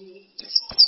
Yes.